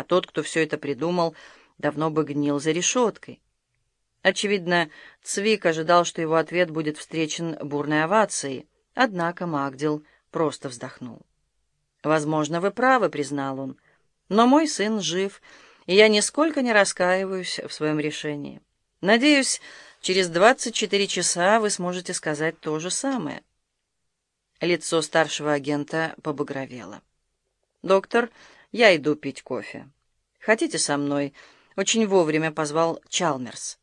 а тот, кто все это придумал, давно бы гнил за решеткой. Очевидно, Цвик ожидал, что его ответ будет встречен бурной овацией, однако Магдил просто вздохнул. «Возможно, вы правы», — признал он, — «но мой сын жив, и я нисколько не раскаиваюсь в своем решении. Надеюсь, через двадцать четыре часа вы сможете сказать то же самое». Лицо старшего агента побагровело. «Доктор, я иду пить кофе. Хотите со мной?» Очень вовремя позвал Чалмерс.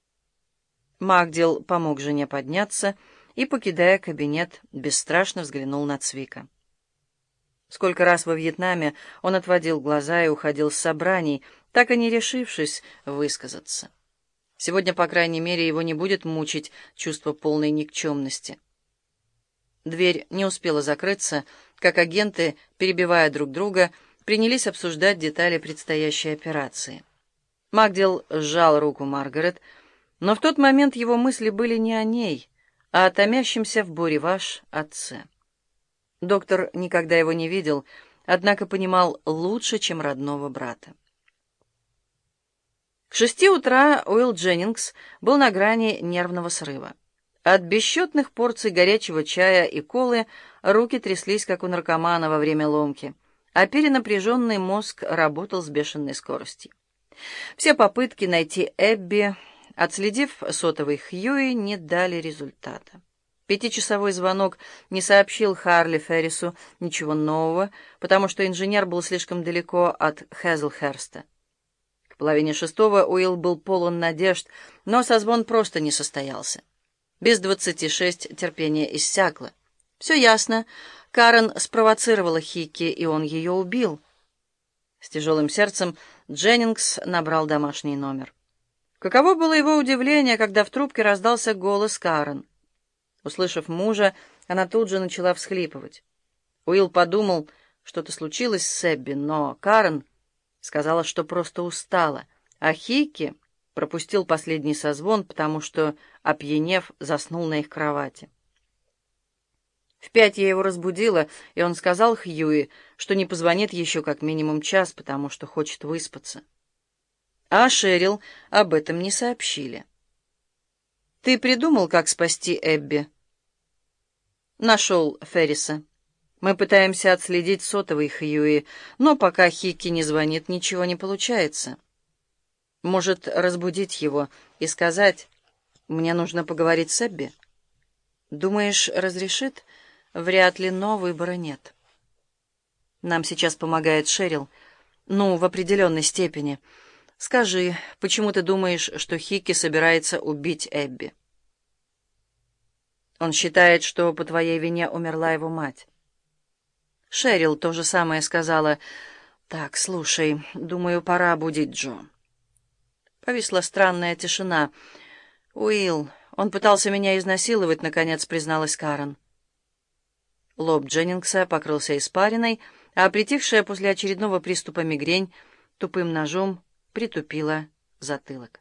Магдил помог жене подняться и, покидая кабинет, бесстрашно взглянул на Цвика. Сколько раз во Вьетнаме он отводил глаза и уходил с собраний, так и не решившись высказаться. Сегодня, по крайней мере, его не будет мучить чувство полной никчемности. Дверь не успела закрыться, как агенты, перебивая друг друга, принялись обсуждать детали предстоящей операции. Магдил сжал руку Маргарет, но в тот момент его мысли были не о ней, а о томящемся в буре ваш отце. Доктор никогда его не видел, однако понимал лучше, чем родного брата. К шести утра Уилл Дженнингс был на грани нервного срыва. От бесчетных порций горячего чая и колы руки тряслись, как у наркомана во время ломки, а перенапряженный мозг работал с бешеной скоростью. Все попытки найти Эбби, отследив сотовый Хьюи, не дали результата. Пятичасовой звонок не сообщил Харли Феррису ничего нового, потому что инженер был слишком далеко от Хезлхерста. К половине шестого Уилл был полон надежд, но созвон просто не состоялся. Без двадцати шесть терпение иссякло. Все ясно. Карен спровоцировала Хикки, и он ее убил. С тяжелым сердцем Дженнингс набрал домашний номер. Каково было его удивление, когда в трубке раздался голос Карен. Услышав мужа, она тут же начала всхлипывать. Уилл подумал, что-то случилось с Эбби, но Карен сказала, что просто устала, а Хикки пропустил последний созвон, потому что, опьянев, заснул на их кровати. В пять я его разбудила, и он сказал Хьюи, что не позвонит еще как минимум час, потому что хочет выспаться. А Шерил об этом не сообщили. «Ты придумал, как спасти Эбби?» «Нашел Ферриса. Мы пытаемся отследить сотовый Хьюи, но пока Хикки не звонит, ничего не получается. Может, разбудить его и сказать, мне нужно поговорить с Эбби? Думаешь, разрешит?» Вряд ли, но выбора нет. Нам сейчас помогает Шерил. Ну, в определенной степени. Скажи, почему ты думаешь, что Хикки собирается убить Эбби? Он считает, что по твоей вине умерла его мать. Шерил то же самое сказала. «Так, слушай, думаю, пора будить Джо». Повисла странная тишина. «Уилл, он пытался меня изнасиловать», — наконец призналась Карен. Лоб Дженнингса покрылся испариной, а притихшая после очередного приступа мигрень тупым ножом притупила затылок.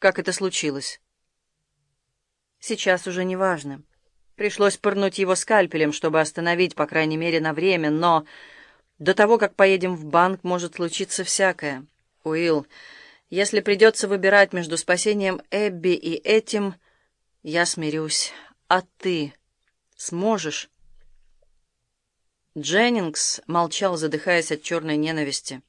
Как это случилось? Сейчас уже не важно. Пришлось пырнуть его скальпелем, чтобы остановить, по крайней мере, на время, но до того, как поедем в банк, может случиться всякое. Уилл, если придется выбирать между спасением Эбби и этим, я смирюсь. А ты... Сможешь?» Дженнингс молчал, задыхаясь от черной ненависти.